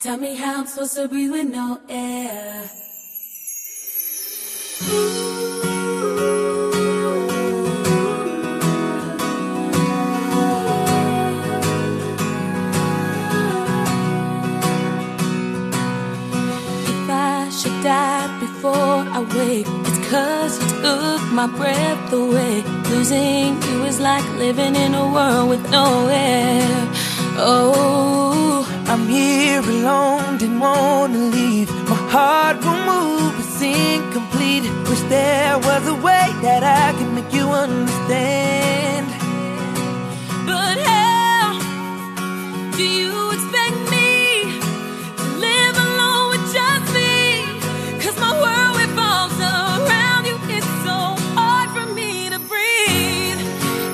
Tell me how I'm supposed to breathe with no air. If I should die before I wake, it's cause you took my breath away. Losing you is like living in a world with no air. Oh, I'm here alone, didn't wanna leave. My heart will move, it's incomplete. Wish there was a way that I could make you understand. but how do you expect me to live alone with just me? Cause my world revolves around you, it's so hard for me to breathe.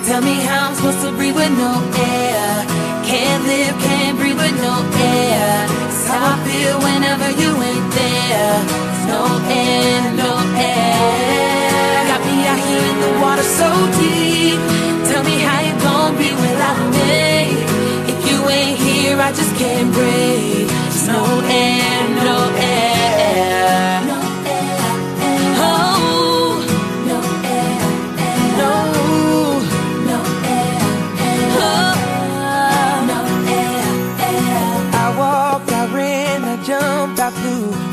Tell me how I'm supposed to breathe with no air. Can't live, can't breathe with no air. It's how I feel whenever you ain't there. There's no air, no air. Got me out here in the water so deep. Tell me how you gon' be without me. If you ain't here, I just can't breathe. There's no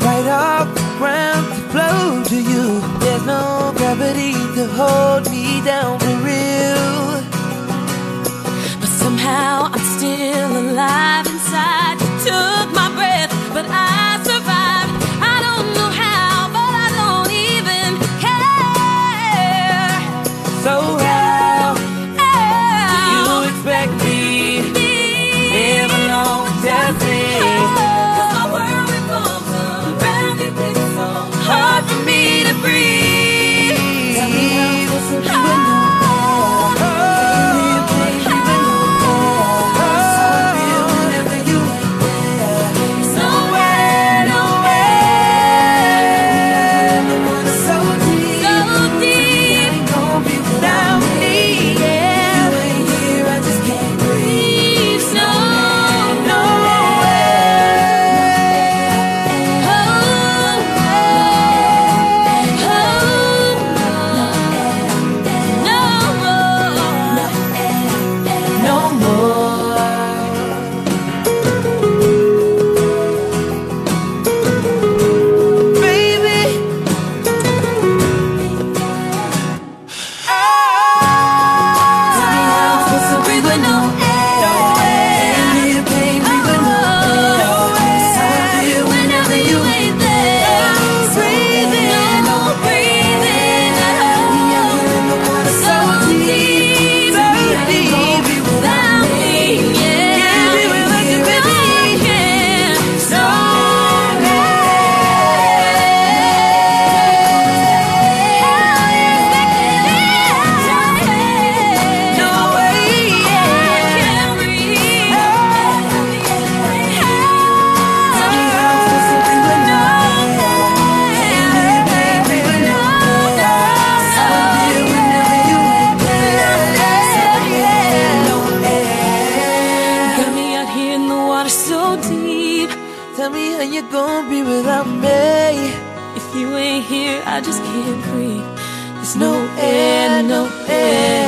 right off the ground flow to you. There's no gravity to hold me down here, I just can't breathe. There's No air, no air.